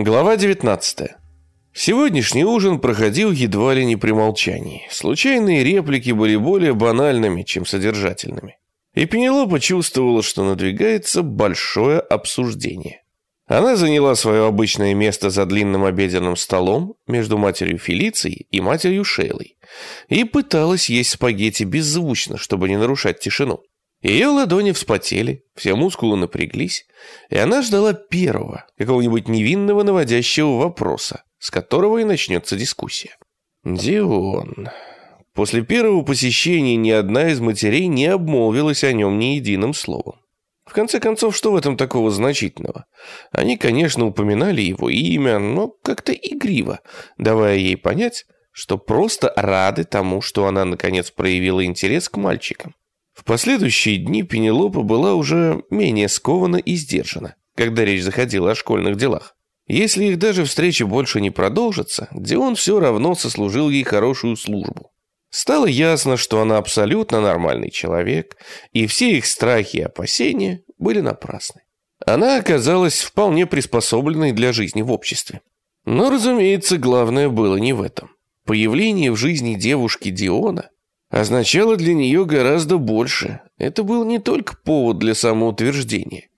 Глава 19. Сегодняшний ужин проходил едва ли не при молчании. Случайные реплики были более банальными, чем содержательными. И Пенелопа чувствовала, что надвигается большое обсуждение. Она заняла свое обычное место за длинным обеденным столом между матерью Фелицией и матерью Шейлой и пыталась есть спагетти беззвучно, чтобы не нарушать тишину. Ее ладони вспотели, все мускулы напряглись, и она ждала первого, какого-нибудь невинного наводящего вопроса, с которого и начнется дискуссия. Дион. После первого посещения ни одна из матерей не обмолвилась о нем ни единым словом. В конце концов, что в этом такого значительного? Они, конечно, упоминали его имя, но как-то игриво, давая ей понять, что просто рады тому, что она наконец проявила интерес к мальчикам. В последующие дни Пенелопа была уже менее скована и сдержана, когда речь заходила о школьных делах. Если их даже встречи больше не продолжатся, Дион все равно сослужил ей хорошую службу. Стало ясно, что она абсолютно нормальный человек, и все их страхи и опасения были напрасны. Она оказалась вполне приспособленной для жизни в обществе. Но, разумеется, главное было не в этом. Появление в жизни девушки Диона означало для нее гораздо больше. Это был не только повод для самоутверждения.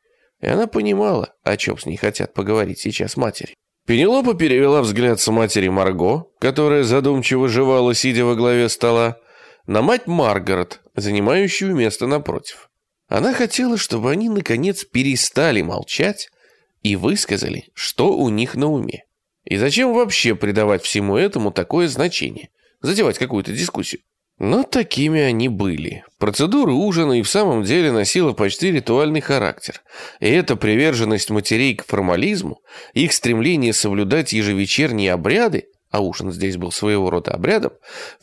И она понимала, о чем с ней хотят поговорить сейчас матери. Пенелопа перевела взгляд с матери Марго, которая задумчиво жевала, сидя во главе стола, на мать Маргарет, занимающую место напротив. Она хотела, чтобы они, наконец, перестали молчать и высказали, что у них на уме. И зачем вообще придавать всему этому такое значение? Затевать какую-то дискуссию. Но такими они были. Процедура ужина и в самом деле носила почти ритуальный характер. И эта приверженность матерей к формализму, их стремление соблюдать ежевечерние обряды, а ужин здесь был своего рода обрядом,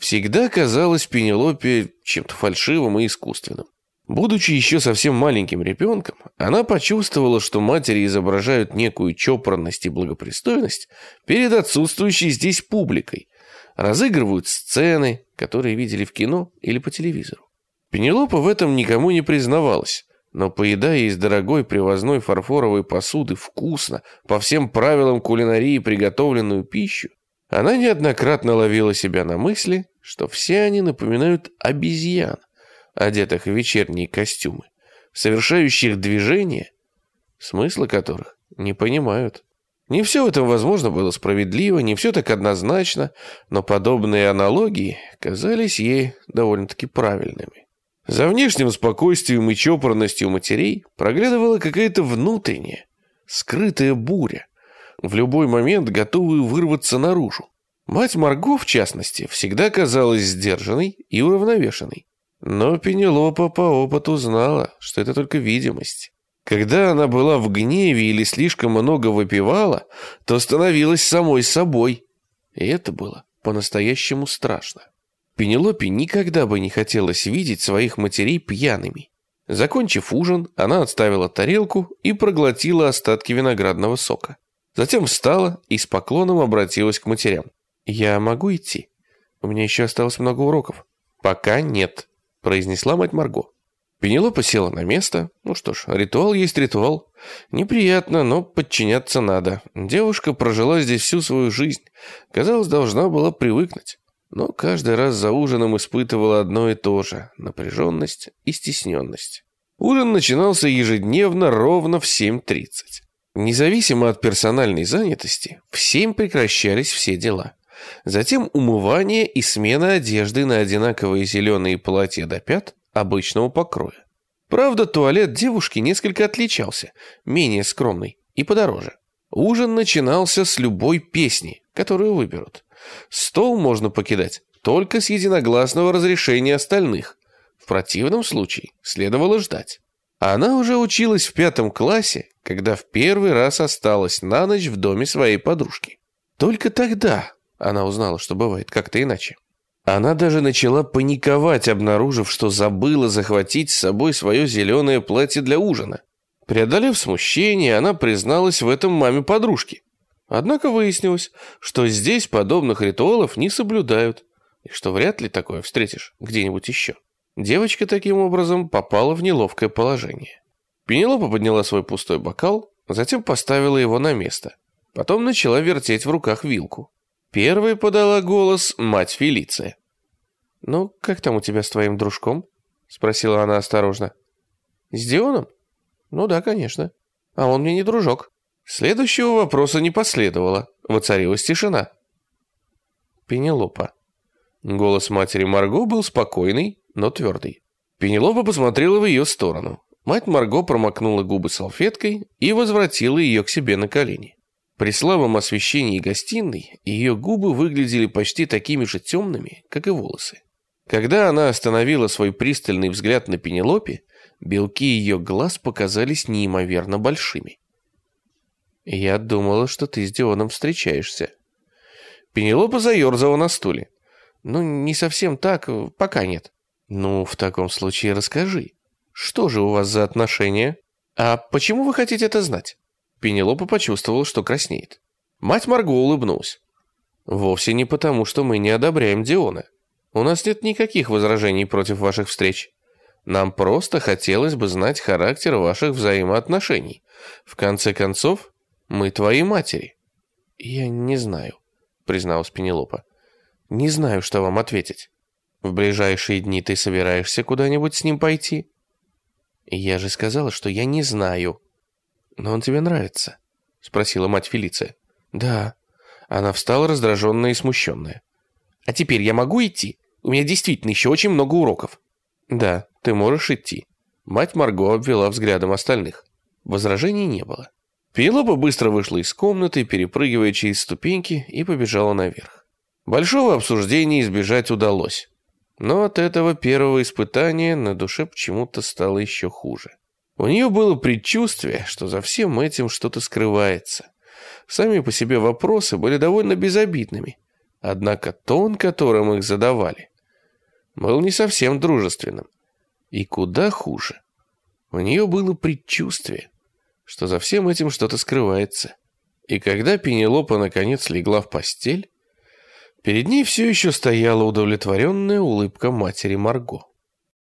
всегда казалось Пенелопе чем-то фальшивым и искусственным. Будучи еще совсем маленьким ребенком, она почувствовала, что матери изображают некую чопорность и благопристойность перед отсутствующей здесь публикой, разыгрывают сцены, которые видели в кино или по телевизору. Пенелопа в этом никому не признавалась, но поедая из дорогой привозной фарфоровой посуды вкусно, по всем правилам кулинарии приготовленную пищу, она неоднократно ловила себя на мысли, что все они напоминают обезьян, одетых в вечерние костюмы, совершающих движения, смысла которых не понимают. Не все в этом, возможно, было справедливо, не все так однозначно, но подобные аналогии казались ей довольно-таки правильными. За внешним спокойствием и чопорностью матерей проглядывала какая-то внутренняя, скрытая буря, в любой момент готовую вырваться наружу. Мать Марго, в частности, всегда казалась сдержанной и уравновешенной. Но Пенелопа по опыту знала, что это только видимость. Когда она была в гневе или слишком много выпивала, то становилась самой собой. И это было по-настоящему страшно. Пенелопе никогда бы не хотелось видеть своих матерей пьяными. Закончив ужин, она отставила тарелку и проглотила остатки виноградного сока. Затем встала и с поклоном обратилась к матерям. «Я могу идти? У меня еще осталось много уроков». «Пока нет», – произнесла мать Марго. Пенелопа села на место. Ну что ж, ритуал есть ритуал. Неприятно, но подчиняться надо. Девушка прожила здесь всю свою жизнь. Казалось, должна была привыкнуть. Но каждый раз за ужином испытывала одно и то же – напряженность и стесненность. Ужин начинался ежедневно ровно в 7.30. Независимо от персональной занятости, в 7 прекращались все дела. Затем умывание и смена одежды на одинаковые зеленые платья до пят, обычного покроя. Правда, туалет девушки несколько отличался, менее скромный и подороже. Ужин начинался с любой песни, которую выберут. Стол можно покидать только с единогласного разрешения остальных. В противном случае следовало ждать. Она уже училась в пятом классе, когда в первый раз осталась на ночь в доме своей подружки. Только тогда она узнала, что бывает как-то иначе. Она даже начала паниковать, обнаружив, что забыла захватить с собой свое зеленое платье для ужина. Преодолев смущение, она призналась в этом маме подружки. Однако выяснилось, что здесь подобных ритуалов не соблюдают, и что вряд ли такое встретишь где-нибудь еще. Девочка таким образом попала в неловкое положение. Пенелопа подняла свой пустой бокал, затем поставила его на место, Потом начала вертеть в руках вилку. Первой подала голос мать Фелиция. «Ну, как там у тебя с твоим дружком?» — спросила она осторожно. «С Дионом?» «Ну да, конечно. А он мне не дружок». Следующего вопроса не последовало. Воцарилась тишина. Пенелопа. Голос матери Марго был спокойный, но твердый. Пенелопа посмотрела в ее сторону. Мать Марго промокнула губы салфеткой и возвратила ее к себе на колени. При слабом освещении гостиной ее губы выглядели почти такими же темными, как и волосы. Когда она остановила свой пристальный взгляд на Пенелопе, белки ее глаз показались неимоверно большими. «Я думала, что ты с Дионом встречаешься». Пенелопа заерзала на стуле. «Ну, не совсем так, пока нет». «Ну, в таком случае расскажи, что же у вас за отношения? А почему вы хотите это знать?» Пенелопа почувствовала, что краснеет. Мать Марго улыбнулась. «Вовсе не потому, что мы не одобряем Диона. У нас нет никаких возражений против ваших встреч. Нам просто хотелось бы знать характер ваших взаимоотношений. В конце концов, мы твои матери». «Я не знаю», — призналась Пенелопа. «Не знаю, что вам ответить. В ближайшие дни ты собираешься куда-нибудь с ним пойти?» «Я же сказала, что я не знаю». «Но он тебе нравится?» — спросила мать Фелиция. «Да». Она встала раздраженная и смущенная. «А теперь я могу идти? У меня действительно еще очень много уроков». «Да, ты можешь идти». Мать Марго обвела взглядом остальных. Возражений не было. Пенелопа быстро вышла из комнаты, перепрыгивая через ступеньки, и побежала наверх. Большого обсуждения избежать удалось. Но от этого первого испытания на душе почему-то стало еще хуже. У нее было предчувствие, что за всем этим что-то скрывается. Сами по себе вопросы были довольно безобидными, однако тон, которым их задавали, был не совсем дружественным. И куда хуже. У нее было предчувствие, что за всем этим что-то скрывается. И когда Пенелопа наконец легла в постель, перед ней все еще стояла удовлетворенная улыбка матери Марго.